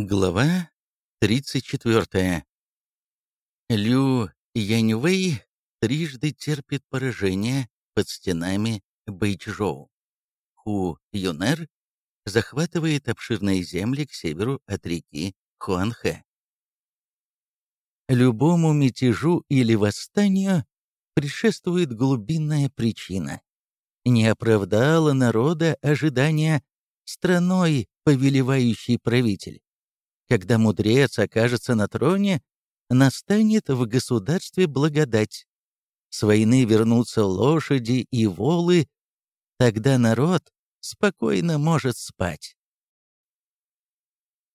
Глава 34. Лю Яньвэй трижды терпит поражение под стенами Бэйчжоу. Ху Юнер захватывает обширные земли к северу от реки Хуанхэ. Любому мятежу или восстанию предшествует глубинная причина. Не оправдала народа ожидания страной повелевающий правитель когда мудрец окажется на троне, настанет в государстве благодать. С войны вернутся лошади и волы, тогда народ спокойно может спать.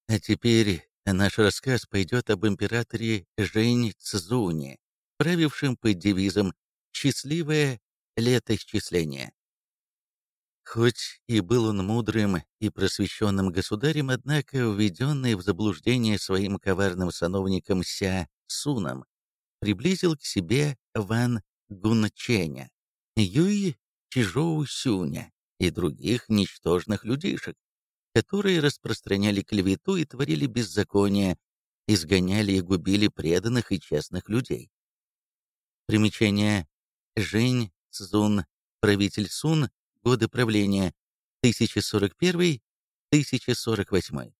А теперь наш рассказ пойдет об императоре Жень Цзуне, правившем под девизом «Счастливое летоисчисление». Хоть и был он мудрым и просвещенным государем, однако, введенный в заблуждение своим коварным сановником Ся Суном, приблизил к себе Ван Гунченя, Юй Чижоу Сюня и других ничтожных людишек, которые распространяли клевету и творили беззаконие, изгоняли и губили преданных и честных людей. Примечание. Жень Цзун, правитель Сун, годы правления 1041-1048.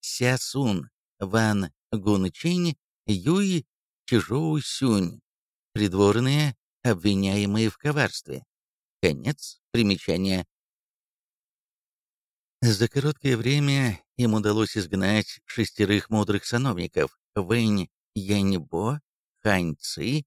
Ся Сун, Ван Гунчень, Юй Чижоу Сюнь. Придворные, обвиняемые в коварстве. Конец примечания. За короткое время им удалось изгнать шестерых мудрых сановников Вэнь Яньбо, Хань Ци,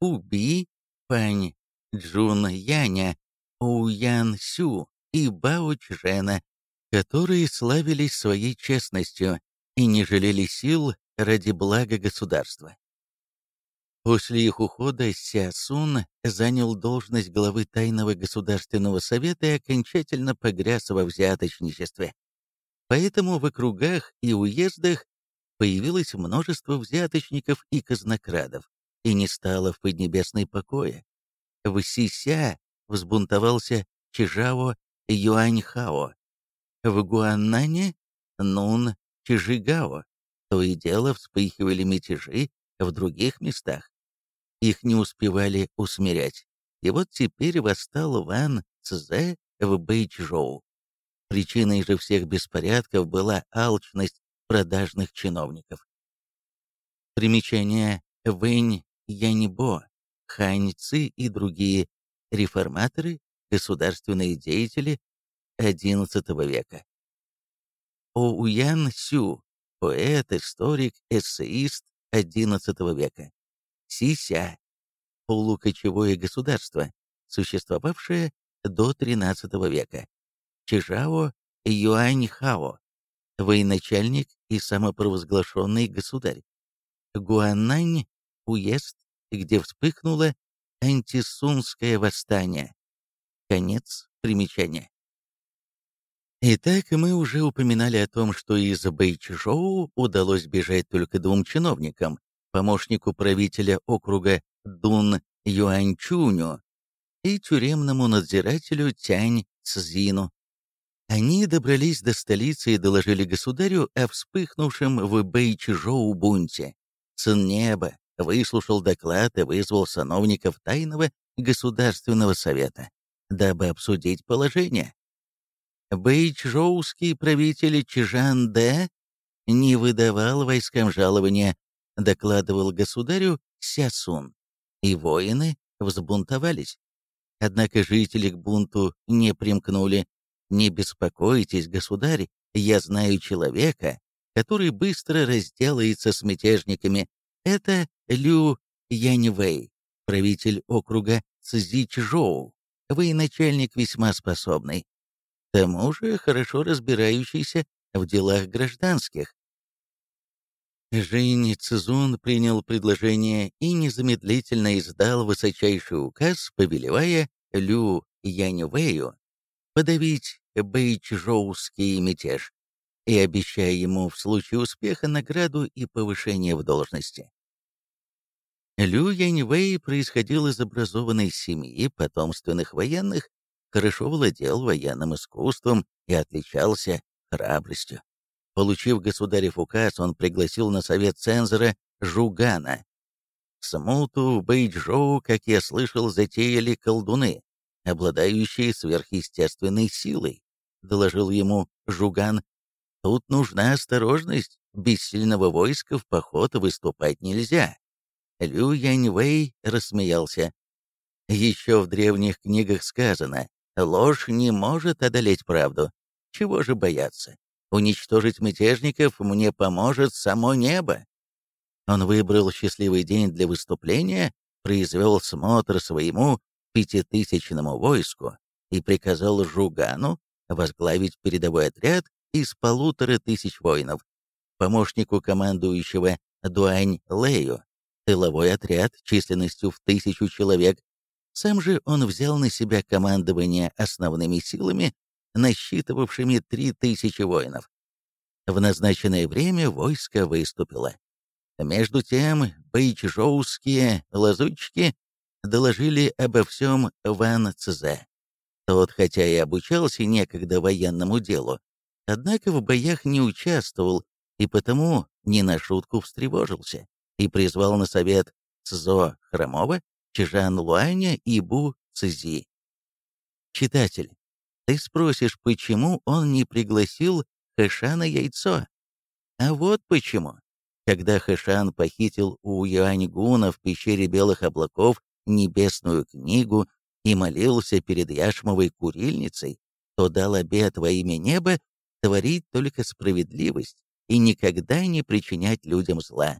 Уби, Пань Джун Яня, Уян Сю и Бао Чжена, которые славились своей честностью и не жалели сил ради блага государства. После их ухода Ся Сун занял должность главы Тайного государственного совета и окончательно погряз во взяточничестве. Поэтому в округах и уездах появилось множество взяточников и казнокрадов, и не стало в Поднебесной покоя. В Сися взбунтовался Чижао Юаньхао. В Гуаннане Нун Чижигао. То и дело вспыхивали мятежи в других местах. Их не успевали усмирять. И вот теперь восстал Ван Цзэ в Бэйчжоу. Причиной же всех беспорядков была алчность продажных чиновников. Примечание Вэнь Яньбо, Хань Ци и другие реформаторы, государственные деятели XI века. Оуян Сю, поэт, историк, эссеист XI века. Сися, полукочевое государство, существовавшее до XIII века. Чижао Юаньхао, военачальник и самопровозглашенный государь. Гуаннань, уезд, где вспыхнула антисунское восстание. Конец примечания. Итак, мы уже упоминали о том, что из Бэйчжоу удалось бежать только двум чиновникам, помощнику правителя округа Дун Юаньчуню и тюремному надзирателю Тянь Цзину. Они добрались до столицы и доложили государю о вспыхнувшем в Бэйчжоу бунте. Сын неба, выслушал доклад и вызвал сановников Тайного Государственного Совета, дабы обсудить положение. Бэйчжоуский правитель Чжан Дэ не выдавал войскам жалования, докладывал государю Сясун, и воины взбунтовались. Однако жители к бунту не примкнули. «Не беспокойтесь, государь, я знаю человека, который быстро разделается с мятежниками. Это Лю Яньвэй, правитель округа Цзичжоу, военачальник весьма способный. К тому же хорошо разбирающийся в делах гражданских. Жень Цзун принял предложение и незамедлительно издал высочайший указ, повелевая Лю Яньвэю подавить бэйчжоуский мятеж и обещая ему в случае успеха награду и повышение в должности. Лю Яньвэй происходил из образованной семьи потомственных военных, хорошо владел военным искусством и отличался храбростью. Получив государев указ, он пригласил на совет цензора Жугана. Смуту в Бэйчжоу, как я слышал, затеяли колдуны, обладающие сверхъестественной силой, доложил ему Жуган. Тут нужна осторожность, без сильного войска в поход выступать нельзя. Лю Яньвэй рассмеялся. Еще в древних книгах сказано, ложь не может одолеть правду. Чего же бояться? Уничтожить мятежников мне поможет само небо. Он выбрал счастливый день для выступления, произвел смотр своему пятитысячному войску и приказал Жугану возглавить передовой отряд из полутора тысяч воинов, помощнику командующего Дуань Лею, тыловой отряд численностью в тысячу человек. Сам же он взял на себя командование основными силами, насчитывавшими три тысячи воинов. В назначенное время войско выступило. Между тем, бейчжоуские лазутчики доложили обо всем Ван Цзе. Тот, хотя и обучался некогда военному делу, однако в боях не участвовал и потому не на шутку встревожился и призвал на совет Цзо Хромова, Чжан Луаня и Бу Цзи. Читатель, ты спросишь, почему он не пригласил Хэшана Яйцо? А вот почему. Когда Хэшан похитил у Юаньгуна в пещере Белых Облаков небесную книгу и молился перед Яшмовой курильницей, то дал обет во имя неба творить только справедливость и никогда не причинять людям зла.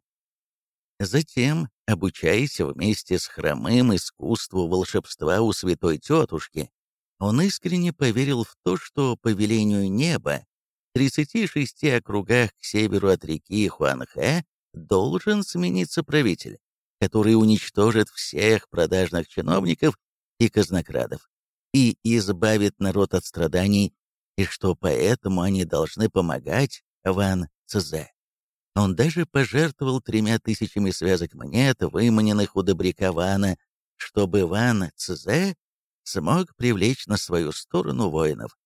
Затем, обучаясь вместе с хромым искусству волшебства у святой тетушки, он искренне поверил в то, что по велению неба в 36 округах к северу от реки Хуанхэ должен смениться правитель, который уничтожит всех продажных чиновников и казнокрадов и избавит народ от страданий, и что поэтому они должны помогать Ван Цзэ. Он даже пожертвовал тремя тысячами связок монет, выманенных у добряка Вана, чтобы Ван Цзэ смог привлечь на свою сторону воинов.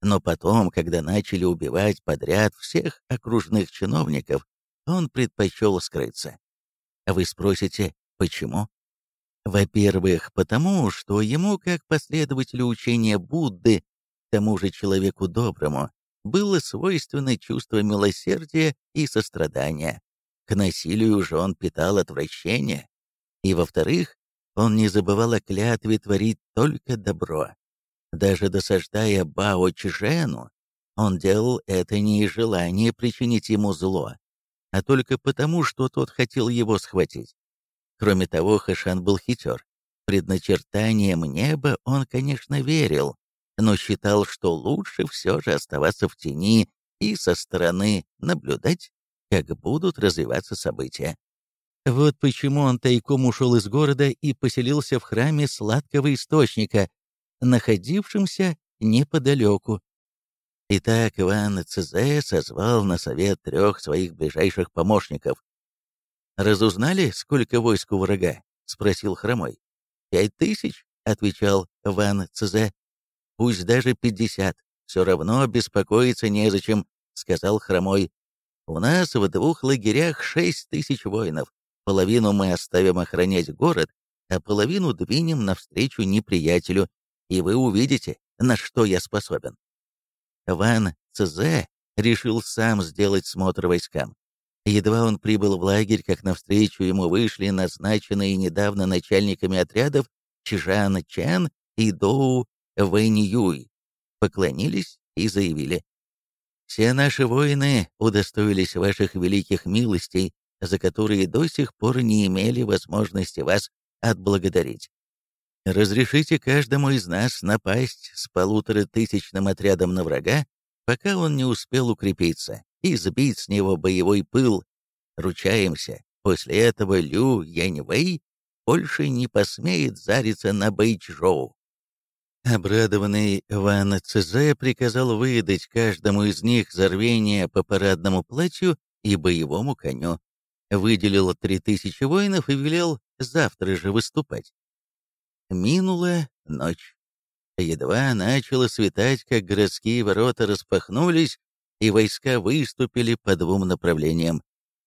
Но потом, когда начали убивать подряд всех окружных чиновников, он предпочел скрыться. Вы спросите, почему? Во-первых, потому что ему, как последователю учения Будды, тому же человеку доброму, было свойственно чувство милосердия и сострадания. К насилию же он питал отвращение. И во-вторых, он не забывал о клятве творить только добро. Даже досаждая Бао Чжену, он делал это не из желания причинить ему зло, а только потому, что тот хотел его схватить. Кроме того, Хэшан был хитер. Предначертанием неба он, конечно, верил, но считал, что лучше все же оставаться в тени и со стороны наблюдать, как будут развиваться события. Вот почему он тайком ушел из города и поселился в храме сладкого источника, находившемся неподалеку. Итак, Иван Цезе созвал на совет трех своих ближайших помощников. «Разузнали, сколько войск у врага?» — спросил Хромой. «Пять тысяч», — отвечал Ван Цезе. «Пусть даже пятьдесят, все равно беспокоиться незачем», — сказал Хромой. «У нас в двух лагерях шесть тысяч воинов. Половину мы оставим охранять город, а половину двинем навстречу неприятелю, и вы увидите, на что я способен. Ван Цзэ решил сам сделать смотр войскам. Едва он прибыл в лагерь, как навстречу ему вышли назначенные недавно начальниками отрядов Чжан Чан и Доу Вэнь Юй, поклонились и заявили, «Все наши воины удостоились ваших великих милостей за которые до сих пор не имели возможности вас отблагодарить. Разрешите каждому из нас напасть с полуторатысячным отрядом на врага, пока он не успел укрепиться, и сбить с него боевой пыл. Ручаемся, после этого Лю Яньвэй больше не посмеет зариться на Бэйчжоу. Обрадованный Ван Цзэ приказал выдать каждому из них за рвение по парадному платью и боевому коню, выделил три тысячи воинов и велел завтра же выступать. Минула ночь. Едва начало светать, как городские ворота распахнулись, и войска выступили по двум направлениям.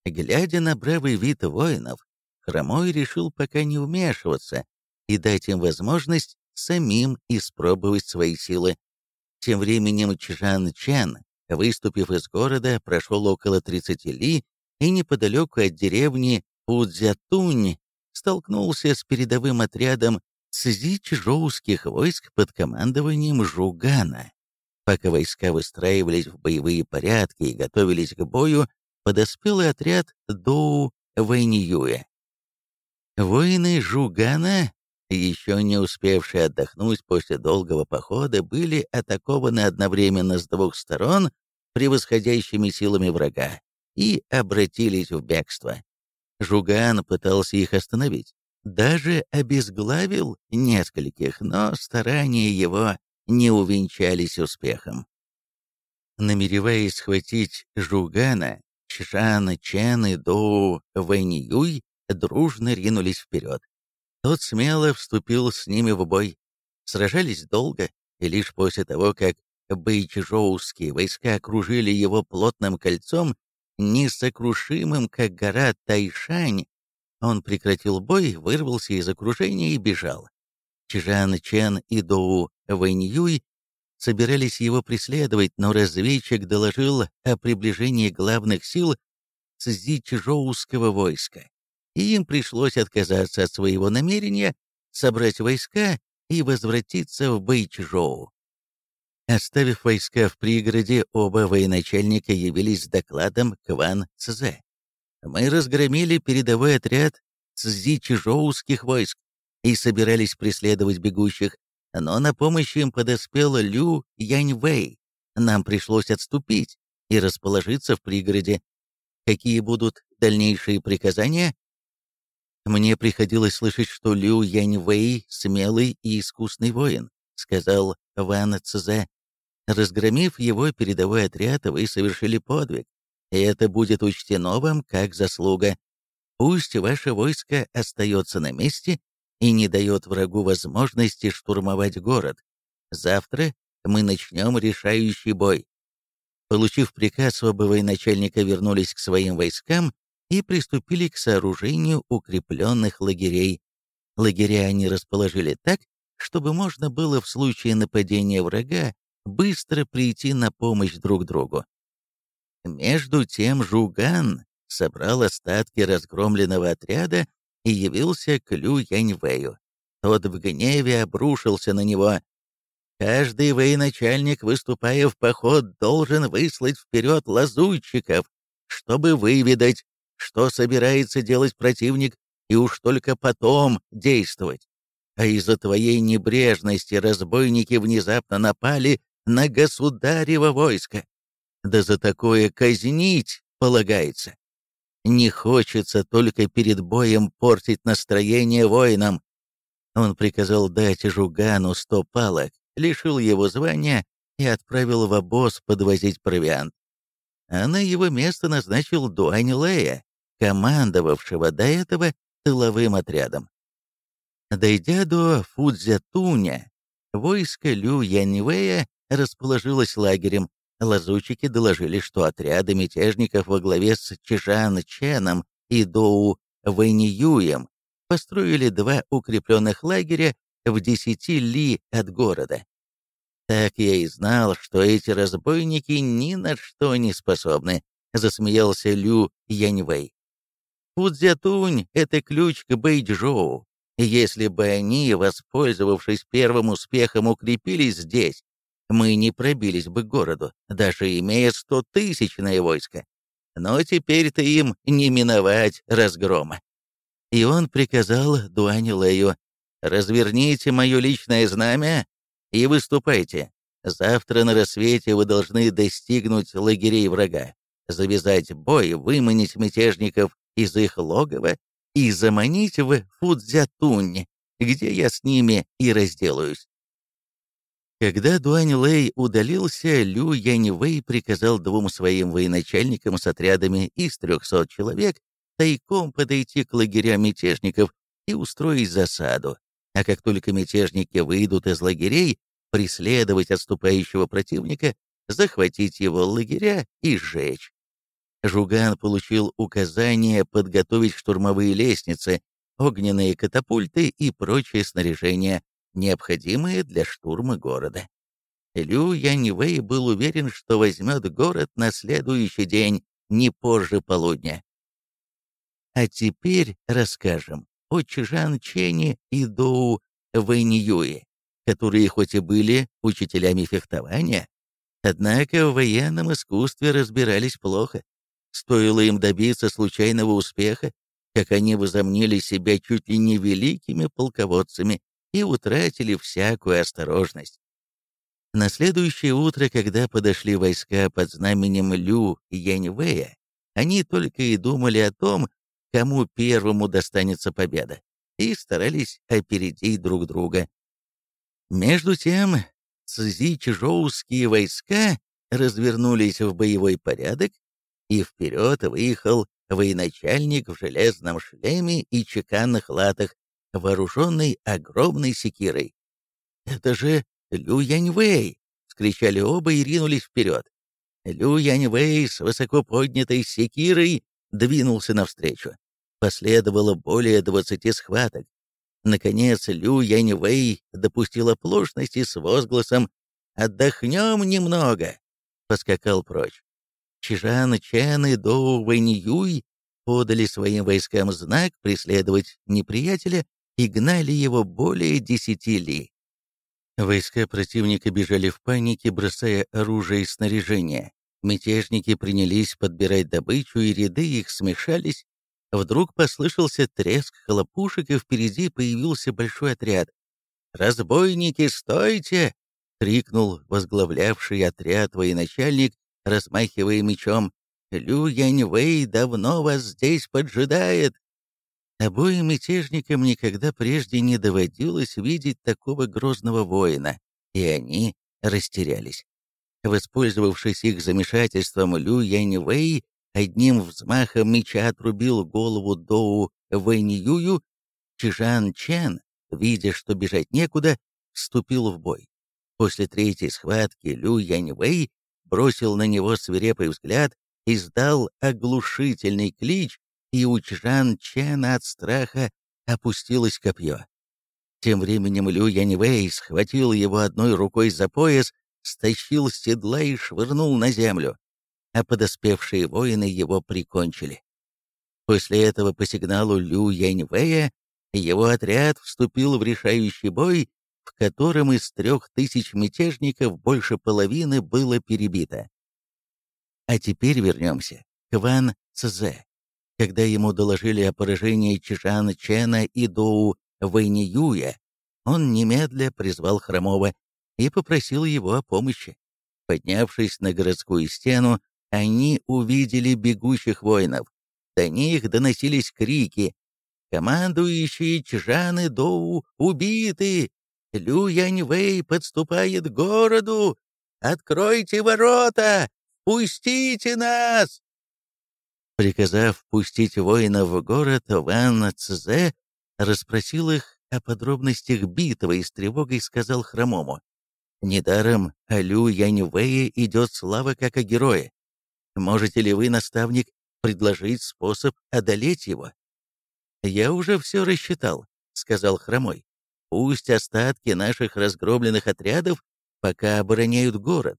Глядя на бравый вид воинов, Хромой решил пока не вмешиваться и дать им возможность самим испробовать свои силы. Тем временем Чжан Чан, выступив из города, прошел около 30 ли и неподалеку от деревни Удзятунь столкнулся с передовым отрядом цзи-чжоуских войск под командованием Жугана. Пока войска выстраивались в боевые порядки и готовились к бою, подоспел и отряд Доу Вэньюэ. Воины Жугана, еще не успевшие отдохнуть после долгого похода, были атакованы одновременно с двух сторон превосходящими силами врага и обратились в бегство. Жуган пытался их остановить, даже обезглавил нескольких, но старания его не увенчались успехом. Намереваясь схватить Жугана, Чжан, Чен и Доу Вэньюй дружно ринулись вперед. Тот смело вступил с ними в бой. Сражались долго, и лишь после того, как бэйчжоуские войска окружили его плотным кольцом, несокрушимым, как гора Тайшань, он прекратил бой, вырвался из окружения и бежал. Чжан Чен и Доу Вэньюй собирались его преследовать, но разведчик доложил о приближении главных сил Цзичжоуского войска, и им пришлось отказаться от своего намерения собрать войска и возвратиться в Бэйчжоу. Оставив войска в пригороде, оба военачальника явились с докладом к Ван Цзэ. Мы разгромили передовой отряд цзи-чижоуских войск и собирались преследовать бегущих, но на помощь им подоспел Лю Яньвэй. Нам пришлось отступить и расположиться в пригороде. Какие будут дальнейшие приказания? Мне приходилось слышать, что Лю Яньвэй — смелый и искусный воин, сказал Ван Цзэ. Разгромив его передовой отряд, вы совершили подвиг, и это будет учтено вам как заслуга. Пусть ваше войско остается на месте и не дает врагу возможности штурмовать город. Завтра мы начнем решающий бой. Получив приказ, оба военачальника вернулись к своим войскам и приступили к сооружению укрепленных лагерей. Лагеря они расположили так, чтобы можно было в случае нападения врага быстро прийти на помощь друг другу. Между тем Жуган собрал остатки разгромленного отряда и явился к Лю Яньвэю. Тот в гневе обрушился на него. Каждый военачальник, выступая в поход, должен выслать вперед лазутчиков, чтобы выведать, что собирается делать противник, и уж только потом действовать. А из-за твоей небрежности разбойники внезапно напали на государево войско. Да за такое казнить полагается. Не хочется только перед боем портить настроение воинам. Он приказал дать Жугану сто палок, лишил его звания и отправил в обоз подвозить провиант. А на его место назначил Дуань Лея, командовавшего до этого тыловым отрядом. Дойдя до Фудзятуня, войско Лю Яньвэя расположилось лагерем, Лазутчики доложили, что отряды мятежников во главе с Чижан Ченом и Доу Вэньюем построили два укрепленных лагеря в десяти ли от города. Так я и знал, что эти разбойники ни на что не способны, засмеялся Лю Яньвэй. Фудзятунь — это ключ к Бэйчжоу. Если бы они, воспользовавшись первым успехом, укрепились здесь, мы не пробились бы к городу, даже имея стотысячное войско. Но теперь-то им не миновать разгрома. И он приказал Дуаню Лею, «Разверните мое личное знамя и выступайте. Завтра на рассвете вы должны достигнуть лагерей врага, завязать бой, выманить мятежников из их логова и заманить в Фудзятунь, где я с ними и разделаюсь. Когда Дуань Лэй удалился, Лю Яньвэй приказал двум своим военачальникам с отрядами из 300 человек тайком подойти к лагерям мятежников и устроить засаду, а как только мятежники выйдут из лагерей, преследовать отступающего противника захватить его лагеря и сжечь. Жуган получил указание подготовить штурмовые лестницы, огненные катапульты и прочее снаряжение, необходимое для штурма города. Лю Яньвэй был уверен, что возьмет город на следующий день, не позже полудня. А теперь расскажем о Чжан Чене и Доу Вэньюе, которые хоть и были учителями фехтования, однако в военном искусстве разбирались плохо. Стоило им добиться случайного успеха, как они возомнили себя чуть ли не великими полководцами и утратили всякую осторожность. На следующее утро, когда подошли войска под знаменем Лю Яньвэя, они только и думали о том, кому первому достанется победа, и старались опередить друг друга. Между тем, цзи-чжоуские войска развернулись в боевой порядок, и вперед выехал военачальник в железном шлеме и чеканных латах, вооруженный огромной секирой. «Это же Лю Яньвэй!» — скричали оба и ринулись вперед. Лю Яньвэй с высоко поднятой секирой двинулся навстречу. Последовало более двадцати схваток. Наконец Лю Яньвэй допустил оплошность и с возгласом «Отдохнем немного!» поскакал прочь. Чижан Чен и Доу Вэньюй подали своим войскам знак преследовать неприятеля и гнали его более десяти ли. Войска противника бежали в панике, бросая оружие и снаряжение. Мятежники принялись подбирать добычу, и ряды их смешались. Вдруг послышался треск хлопушек, и впереди появился большой отряд. «Разбойники, стойте!» — крикнул возглавлявший отряд военачальник, размахивая мечом. «Лю Яньвэй давно вас здесь поджидает!» Обоим мятежникам никогда прежде не доводилось видеть такого грозного воина, и они растерялись. Воспользовавшись их замешательством, Лю Яньвэй одним взмахом меча отрубил голову Доу Вэньюю, Чижан Чен, видя, что бежать некуда, вступил в бой. После третьей схватки Лю Яньвэй бросил на него свирепый взгляд, издал оглушительный клич, и у Чжан Чена от страха опустилось копье. Тем временем Лю Яньвэй схватил его одной рукой за пояс, стащил с седла и швырнул на землю, а подоспевшие воины его прикончили. После этого по сигналу Лю Яньвэя его отряд вступил в решающий бой, в котором из трех тысяч мятежников больше половины было перебито. А теперь вернемся к Ван Цзэ. Когда ему доложили о поражении Чжана Чена и Доу Вэйниюя, он немедля призвал Хромова и попросил его о помощи. Поднявшись на городскую стену, они увидели бегущих воинов. До них доносились крики. «Командующие Чжаны Доу убиты! Лю Яньвэй подступает к городу! Откройте ворота! Пустите нас!» Приказав пустить воинов в город, Ван Цзэ расспросил их о подробностях битвы и с тревогой сказал Хромому. «Недаром Алю Яньвэя идет слава как о герое. Можете ли вы, наставник, предложить способ одолеть его?» «Я уже все рассчитал», — сказал Хромой. «Пусть остатки наших разгромленных отрядов пока обороняют город,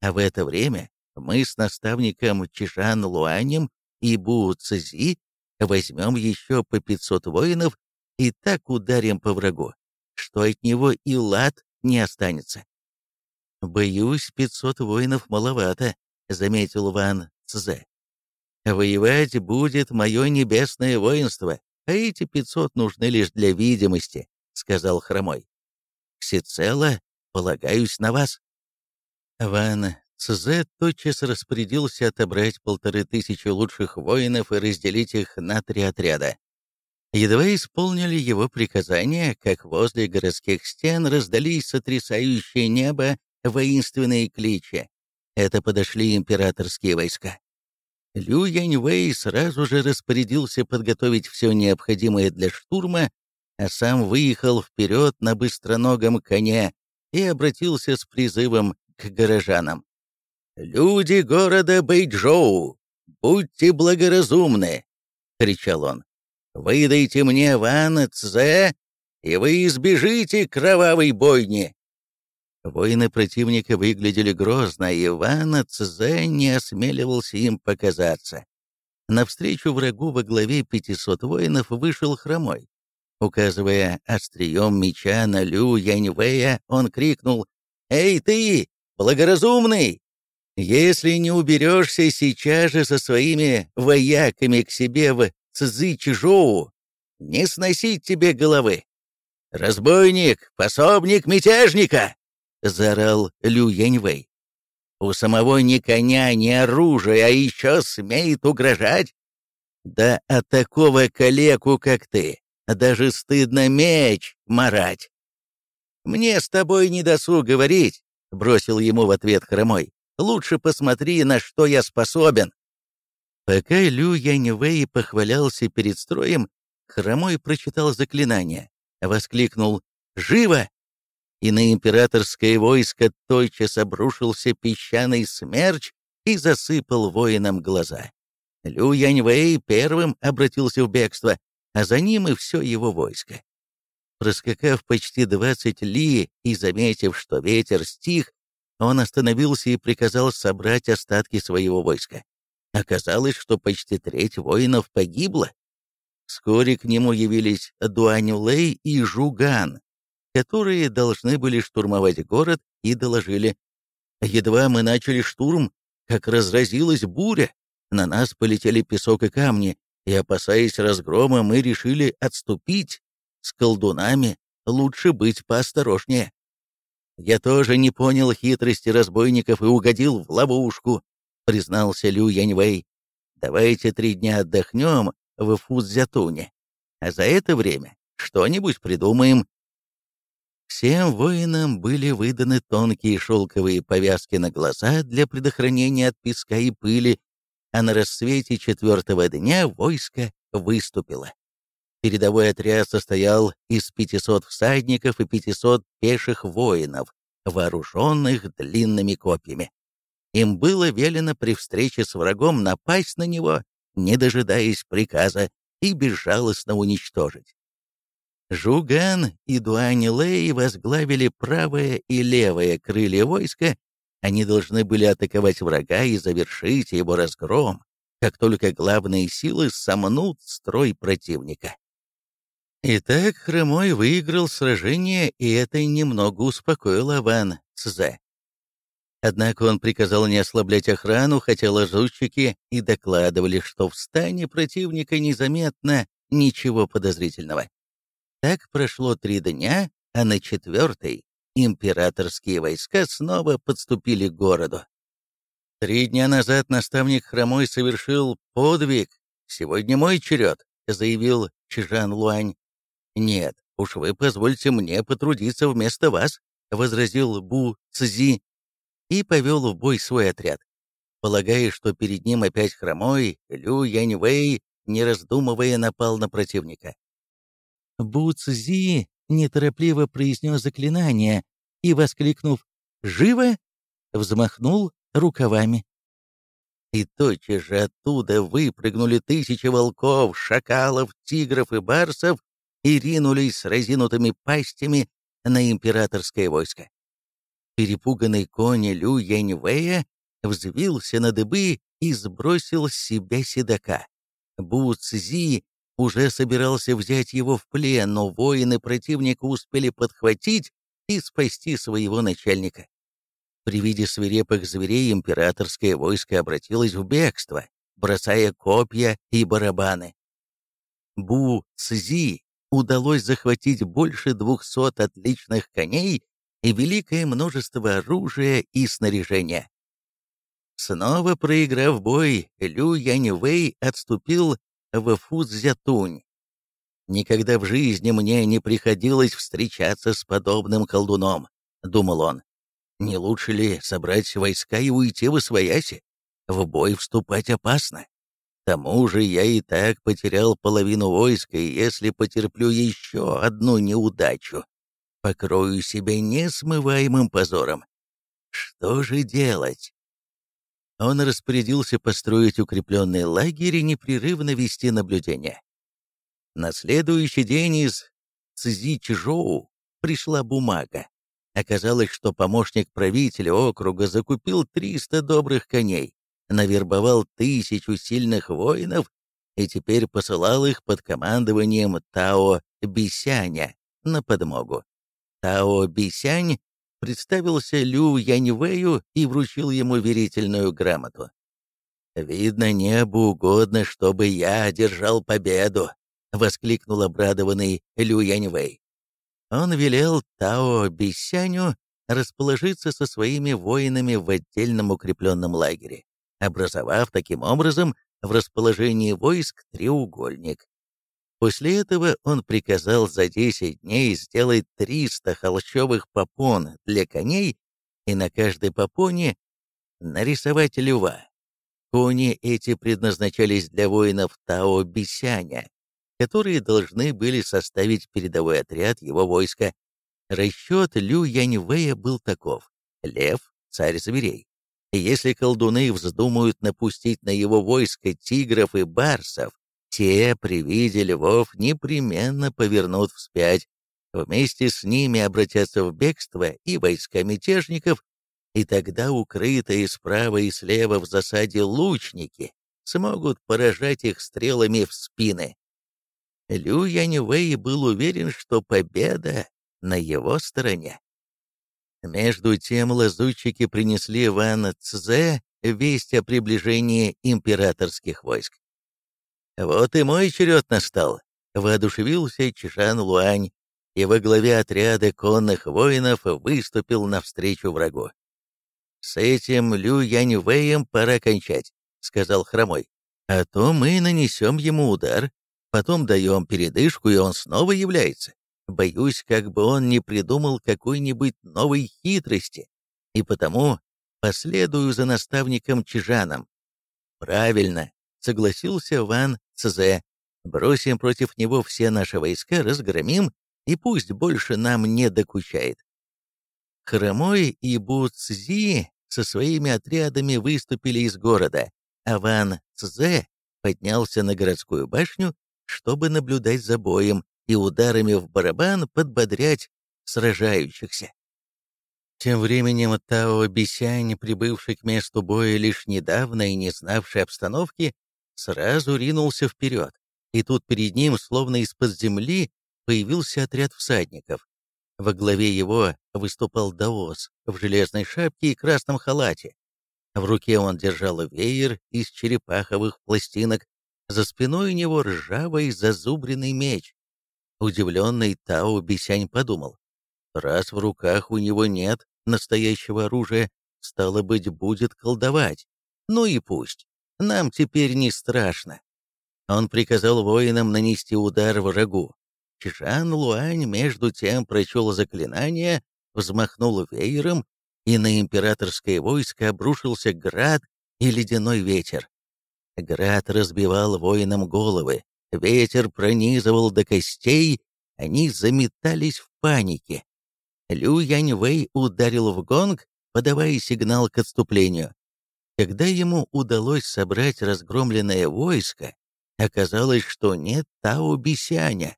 а в это время мы с наставником Чижан Луанем и Бу Цзи возьмем еще по 500 воинов и так ударим по врагу, что от него и лад не останется. «Боюсь, 500 воинов маловато», — заметил Ван Цзэ. «Воевать будет мое небесное воинство, а эти 500 нужны лишь для видимости», — сказал Хромой. «Всецело полагаюсь на вас». Ван Цзэ тотчас распорядился отобрать полторы тысячи лучших воинов и разделить их на три отряда. Едва исполнили его приказания, как возле городских стен раздались сотрясающие небо воинственные кличи. Это подошли императорские войска. Лю Яньвэй сразу же распорядился подготовить все необходимое для штурма, а сам выехал вперед на быстроногом коне и обратился с призывом к горожанам. «Люди города Бэйчжоу, будьте благоразумны!» — кричал он. «Выдайте мне Ван Цзэ, и вы избежите кровавой бойни!» Воины противника выглядели грозно, и Ван Цзэ не осмеливался им показаться. Навстречу врагу во главе 500 воинов вышел хромой. Указывая острием меча на Лю Яньвэя, он крикнул «Эй ты, благоразумный! Если не уберешься сейчас же со своими вояками к себе в Цзы-Чжоу, не сносить тебе головы! Разбойник, пособник мятежника!» — заорал Лю Яньвэй. У самого ни коня, ни оружия, а еще смеет угрожать? Да от такого калеку, как ты, даже стыдно меч марать. «Мне с тобой не досуг говорить», — бросил ему в ответ хромой. «Лучше посмотри, на что я способен». Пока Лю Яньвэй похвалялся перед строем, хромой прочитал заклинание, воскликнул «Живо!» и на императорское войско тотчас обрушился песчаный смерч и засыпал воинам глаза. Лю Яньвэй первым обратился в бегство, а за ним и все его войско. Проскакав почти двадцать ли и заметив, что ветер стих, он остановился и приказал собрать остатки своего войска. Оказалось, что почти треть воинов погибла. Вскоре к нему явились Дуанюлей и Жуган, которые должны были штурмовать город, и доложили. Едва мы начали штурм, как разразилась буря, на нас полетели песок и камни, и, опасаясь разгрома, мы решили отступить. С колдунами лучше быть поосторожнее. Я тоже не понял хитрости разбойников и угодил в ловушку, признался Лю Яньвэй. Давайте три дня отдохнем в Фудзятуне, а за это время что-нибудь придумаем Всем воинам были выданы тонкие шелковые повязки на глаза для предохранения от песка и пыли, а на рассвете четвертого дня войско выступило. Передовой отряд состоял из 500 всадников и 500 пеших воинов, вооруженных длинными копьями. Им было велено при встрече с врагом напасть на него, не дожидаясь приказа, и безжалостно уничтожить. Жуган и Дуань Лэй возглавили правое и левое крылья войска, они должны были атаковать врага и завершить его разгром, как только главные силы сомнут строй противника. Итак, Хромой выиграл сражение, и это немного успокоило Ван Цзэ. Однако он приказал не ослаблять охрану, хотя лазутчики и докладывали, что в стане противника незаметно ничего подозрительного. Так прошло три дня, а на четвертый императорские войска снова подступили к городу. «Три дня назад наставник Хромой совершил подвиг. Сегодня мой черед», — заявил Чжан Луань. «Нет, уж вы позвольте мне потрудиться вместо вас», — возразил Бу Цзи и повел в бой свой отряд. Полагая, что перед ним опять Хромой, Лю Яньвэй, не раздумывая, напал на противника. Буцзи неторопливо произнес заклинание и, воскликнув «Живо!», взмахнул рукавами. И тотчас же оттуда выпрыгнули тысячи волков, шакалов, тигров и барсов и ринулись с разинутыми пастями на императорское войско. Перепуганный конь Лю Яньвэя взвился на дыбы и сбросил с себя седока. Бу Цзи уже собирался взять его в плен, но воины противника успели подхватить и спасти своего начальника. При виде свирепых зверей императорское войско обратилось в бегство, бросая копья и барабаны. Бу Цзи удалось захватить больше двухсот отличных коней и великое множество оружия и снаряжения. Снова проиграв бой, Лю Яньвэй отступил в Фудзятунь. «Никогда в жизни мне не приходилось встречаться с подобным колдуном», — думал он. «Не лучше ли собрать войска и уйти в Освояси? В бой вступать опасно. К тому же я и так потерял половину войска, и если потерплю еще одну неудачу, покрою себя несмываемым позором. Что же делать?» Он распорядился построить укрепленный лагерь и непрерывно вести наблюдение. На следующий день из Цзичжоу пришла бумага. Оказалось, что помощник правителя округа закупил 300 добрых коней, навербовал тысячу сильных воинов и теперь посылал их под командованием Тао Бисяня на подмогу. Тао Бисянь представился Лю Яньвэю и вручил ему верительную грамоту. «Видно, небу угодно, чтобы я одержал победу», — воскликнул обрадованный Лю Яньвэй. Он велел Тао Бисяню расположиться со своими воинами в отдельном укрепленном лагере, образовав таким образом в расположении войск треугольник. После этого он приказал за 10 дней сделать 300 холщовых попон для коней и на каждой попоне нарисовать льва. Кони эти предназначались для воинов Тао Бисяня, которые должны были составить передовой отряд его войска. Расчет Лю Яньвэя был таков. Лев — царь зверей. Если колдуны вздумают напустить на его войско тигров и барсов, те при виде львов непременно повернут вспять, вместе с ними обратятся в бегство и войска мятежников, и тогда укрытые справа и слева в засаде лучники смогут поражать их стрелами в спины. Лю Яньвэй был уверен, что победа на его стороне. Между тем лазутчики принесли Ван Цзэ весть о приближении императорских войск. «Вот и мой черед настал», — воодушевился Чжан Луань, и во главе отряда конных воинов выступил навстречу врагу. «С этим Лю Яньвэем пора кончать», — сказал Хромой. «А то мы нанесем ему удар, потом даем передышку, и он снова является. Боюсь, как бы он не придумал какой-нибудь новой хитрости, и потому последую за наставником Чижаном. Правильно, согласился Ван Цзэ. Бросим против него все наши войска, разгромим, и пусть больше нам не докучает. Хромой и Бу Цзи со своими отрядами выступили из города, а Ван Цзэ поднялся на городскую башню, чтобы наблюдать за боем, и ударами в барабан подбодрять сражающихся. Тем временем Тао Бисянь, прибывший к месту боя лишь недавно и не знавший обстановки, сразу ринулся вперед, и тут перед ним, словно из-под земли, появился отряд всадников. Во главе его выступал Даос в железной шапке и красном халате. В руке он держал веер из черепаховых пластинок, за спиной у него ржавый зазубренный меч. Удивленный Тао Бисянь подумал, раз в руках у него нет настоящего оружия, стало быть, будет колдовать. Ну и пусть, нам теперь не страшно. Он приказал воинам нанести удар врагу. Чжан Луань между тем прочел заклинание, взмахнул веером, и на императорское войско обрушился град и ледяной ветер. Град разбивал воинам головы, Ветер пронизывал до костей, они заметались в панике. Лю Яньвэй ударил в гонг, подавая сигнал к отступлению. Когда ему удалось собрать разгромленное войско, оказалось, что нет Тао Бисяня.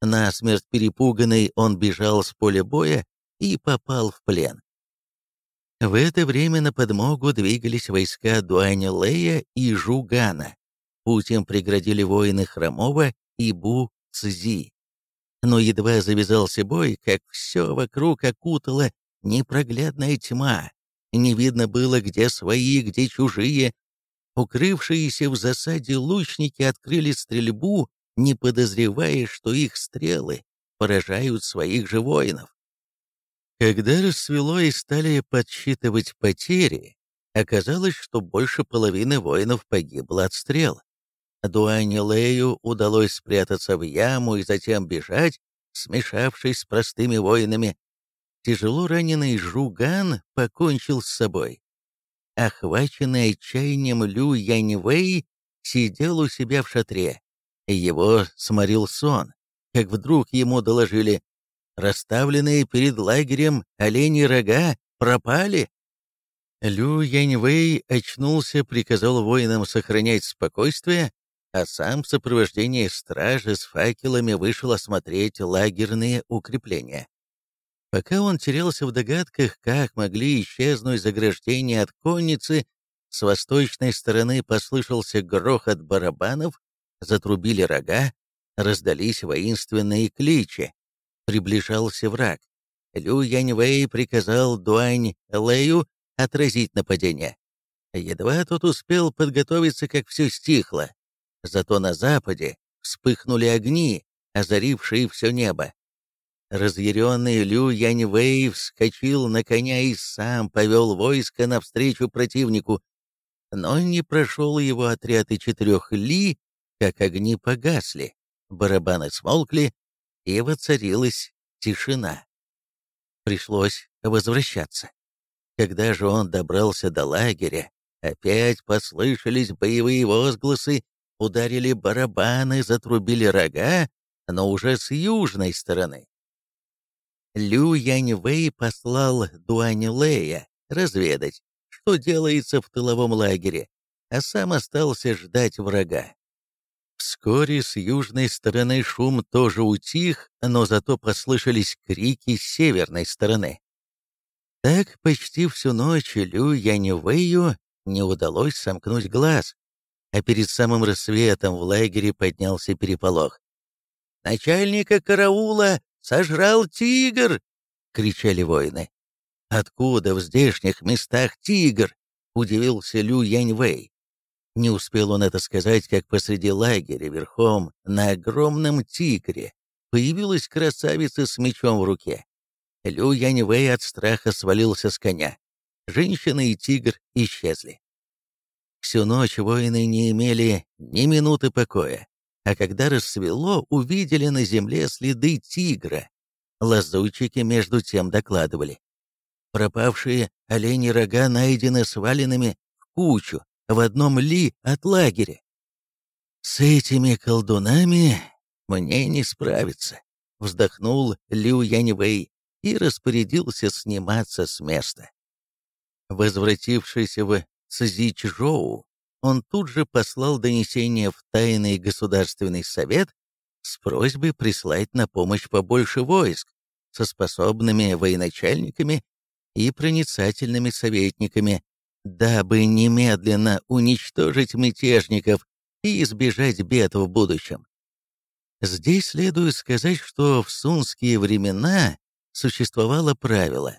Насмерть перепуганный он бежал с поля боя и попал в плен. В это время на подмогу двигались войска Дуаня Лея и Жугана. Путь им преградили воины Хромова и Бу Цзи. Но едва завязался бой, как все вокруг окутала непроглядная тьма. Не видно было, где свои, где чужие. Укрывшиеся в засаде лучники открыли стрельбу, не подозревая, что их стрелы поражают своих же воинов. Когда рассвело и стали подсчитывать потери, оказалось, что больше половины воинов погибло от стрел. Дуане Лею удалось спрятаться в яму и затем бежать, смешавшись с простыми воинами. Тяжело раненый Жуган покончил с собой. Охваченный отчаянием Лю Яньвэй сидел у себя в шатре. Его сморил сон, как вдруг ему доложили, расставленные перед лагерем олени рога пропали. Лю Яньвэй очнулся, приказал воинам сохранять спокойствие, а сам в сопровождении стражи с факелами вышел осмотреть лагерные укрепления. Пока он терялся в догадках, как могли исчезнуть заграждения от конницы, с восточной стороны послышался грохот барабанов, затрубили рога, раздались воинственные кличи. Приближался враг. Лю Яньвэй приказал Дуань Лэю отразить нападение. Едва тот успел подготовиться, как все стихло. Зато на западе вспыхнули огни, озарившие все небо. Разъяренный Лю Яньвэй вскочил на коня и сам повел войско навстречу противнику. Но не прошел его отряд и четырех ли, как огни погасли, барабаны смолкли, и воцарилась тишина. Пришлось возвращаться. Когда же он добрался до лагеря, опять послышались боевые возгласы, ударили барабаны, затрубили рога, но уже с южной стороны. Лю Яньвэй послал Дуань Лэя разведать, что делается в тыловом лагере, а сам остался ждать врага. Вскоре с южной стороны шум тоже утих, но зато послышались крики с северной стороны. Так почти всю ночь Лю Яньвэю не удалось сомкнуть глаз, а перед самым рассветом в лагере поднялся переполох. «Начальника караула сожрал тигр!» — кричали воины. «Откуда в здешних местах тигр?» — удивился Лю Яньвэй. Не успел он это сказать, как посреди лагеря, верхом, на огромном тигре, появилась красавица с мечом в руке. Лю Яньвэй от страха свалился с коня. Женщина и тигр исчезли. Всю ночь воины не имели ни минуты покоя, а когда рассвело, увидели на земле следы тигра. Лазутчики между тем докладывали. Пропавшие олени рога найдены сваленными в кучу в одном ли от лагеря. «С этими колдунами мне не справиться», — вздохнул Лю Яньвэй и распорядился сниматься с места. Возвратившись в Цзичжоу, он тут же послал донесение в Тайный Государственный Совет с просьбой прислать на помощь побольше войск со способными военачальниками и проницательными советниками, дабы немедленно уничтожить мятежников и избежать бед в будущем. Здесь следует сказать, что в сунские времена существовало правило.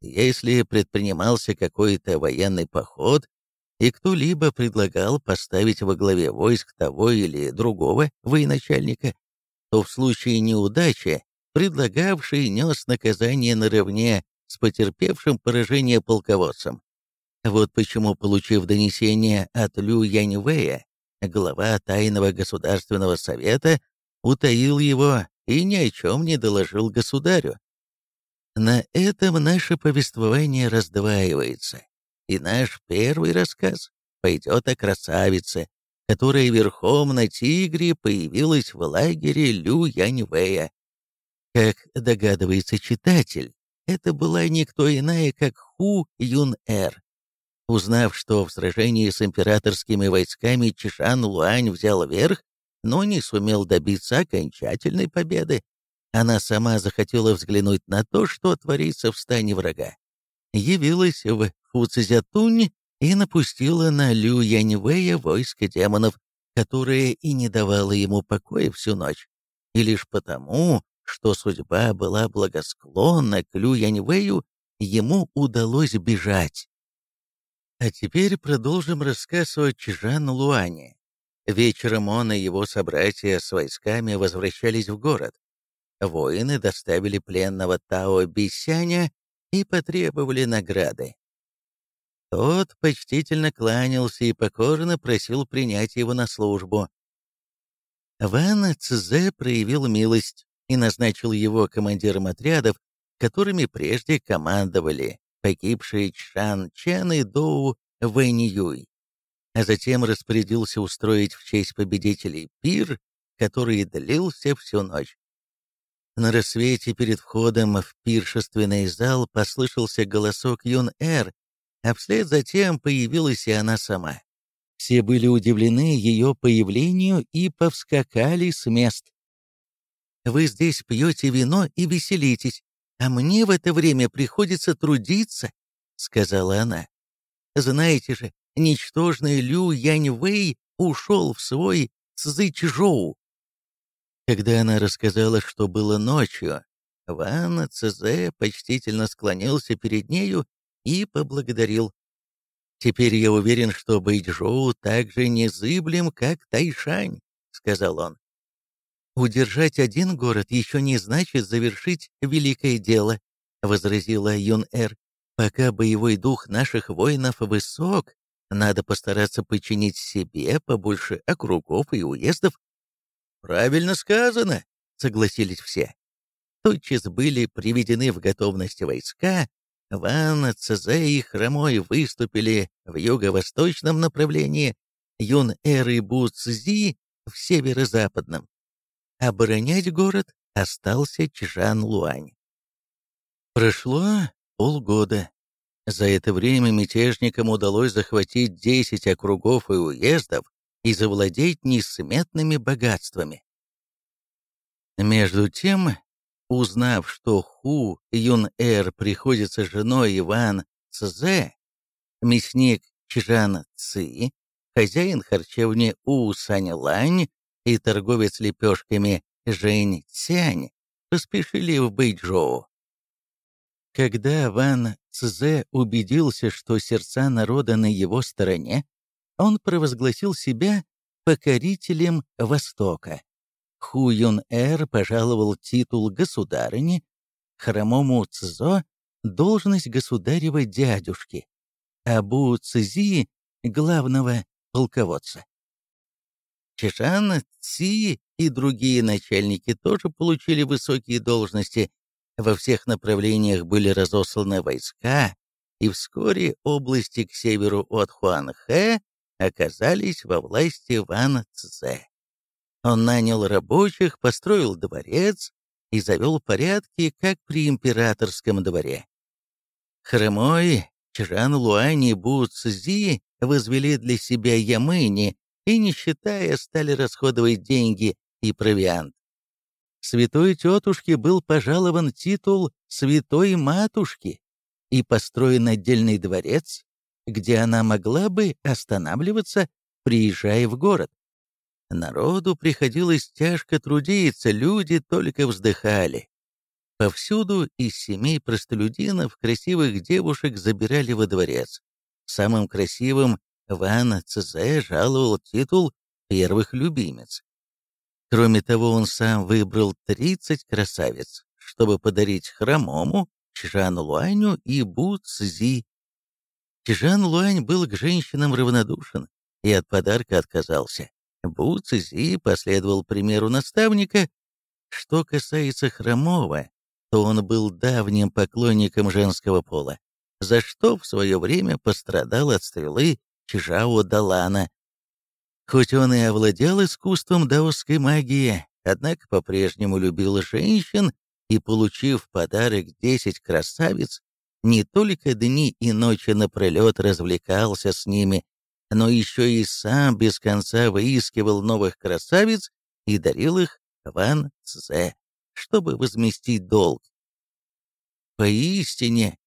Если предпринимался какой-то военный поход, и кто-либо предлагал поставить во главе войск того или другого военачальника, то в случае неудачи предлагавший нес наказание наравне с потерпевшим поражение полководцем. Вот почему, получив донесение от Лю Яньвэя, глава Тайного Государственного Совета утаил его и ни о чем не доложил государю. На этом наше повествование раздваивается, и наш первый рассказ пойдет о красавице, которая верхом на тигре появилась в лагере Лю Яньвэя. Как догадывается читатель, это была никто иная, как Ху Юн-Эр. Узнав, что в сражении с императорскими войсками Чишан Луань взял верх, но не сумел добиться окончательной победы, она сама захотела взглянуть на то, что творится в стане врага. Явилась в Фуцзятунь и напустила на Лю Яньвэя войско демонов, которое и не давало ему покоя всю ночь. И лишь потому, что судьба была благосклонна к Лю Яньвэю, ему удалось бежать. А теперь продолжим рассказ о Чжан Луане. Вечером он и его собратья с войсками возвращались в город воины доставили пленного Тао Бисяня и потребовали награды. Тот почтительно кланялся и покорно просил принять его на службу. Ван Цзэ проявил милость и назначил его командиром отрядов, которыми прежде командовали погибшие Чан Чан и Доу Вэнь Юй, а затем распорядился устроить в честь победителей пир, который длился всю ночь. На рассвете перед входом в пиршественный зал послышался голосок Юн-Эр, а вслед затем появилась и она сама. Все были удивлены ее появлению и повскакали с мест. «Вы здесь пьете вино и веселитесь, а мне в это время приходится трудиться», — сказала она. «Знаете же, ничтожный Лю Яньвэй ушел в свой Цзычжоу». Когда она рассказала, что было ночью, Ван Цзэ почтительно склонился перед нею и поблагодарил. «Теперь я уверен, что Бэйчжоу так же незыблем, как Тайшань», — сказал он. «Удержать один город еще не значит завершить великое дело», — возразила Юн-Эр. «Пока боевой дух наших воинов высок, надо постараться подчинить себе побольше округов и уездов». «Правильно сказано», — согласились все тотчас были приведены в готовность войска, Ван Цзэ и Хромой выступили в юго-восточном направлении, Юн-Эр и Бу Цзи в северо-западном. Оборонять город остался Чжан-Луань. Прошло полгода. За это время мятежникам удалось захватить 10 округов и уездов и завладеть несметными богатствами. Между тем, Узнав, что Ху Юн-Эр приходится женой Иван Цзэ, мясник Чжан Ци, хозяин харчевни У Сань-Лань и торговец лепешками Жень Цянь поспешили в Бэйчжоу. Когда Ван Цзэ убедился, что сердца народа на его стороне, он провозгласил себя покорителем Востока. Ху Юн-эр пожаловал титул государыни, хромому Цзо — должность государева дядюшки, а Бу Цзи — главного полководца. Чешан, Ци и другие начальники тоже получили высокие должности, во всех направлениях были разосланы войска, и вскоре области к северу от Хуанхэ оказались во власти Ван Цзэ. Он нанял рабочих, построил дворец и завел порядки, как при императорском дворе. Хромой, Чжан Луань и Бу Цзи возвели для себя ямыни и, не считая, стали расходовать деньги и провиант. Святой тетушке был пожалован титул Святой Матушки и построен отдельный дворец, где она могла бы останавливаться, приезжая в город. Народу приходилось тяжко трудиться, люди только вздыхали. Повсюду из семей простолюдинов красивых девушек забирали во дворец. Самым красивым Ван Цзэ жаловал титул первых любимец. Кроме того, он сам выбрал 30 красавиц, чтобы подарить хромому, Чжан Луаню и Бу Цзи. Чжан Луань был к женщинам равнодушен и от подарка отказался. Бу Цзи последовал примеру наставника. Что касается Хромова, то он был давним поклонником женского пола, за что в свое время пострадал от стрелы Чжао Далана. Хоть он и овладел искусством даосской магии, однако по-прежнему любил женщин и, получив подарок 10 красавиц, не только дни и ночи напролет развлекался с ними, но еще и сам без конца выискивал новых красавиц и дарил их Ван Цзэ, чтобы возместить долг. Поистине,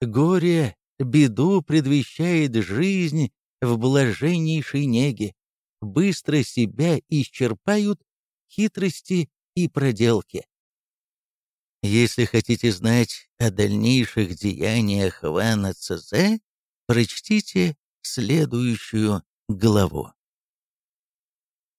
горе, беду предвещает жизнь в блаженнейшей неге, быстро себя исчерпают хитрости и проделки. Если хотите знать о дальнейших деяниях Вана Цзэ, прочтите следующую главу.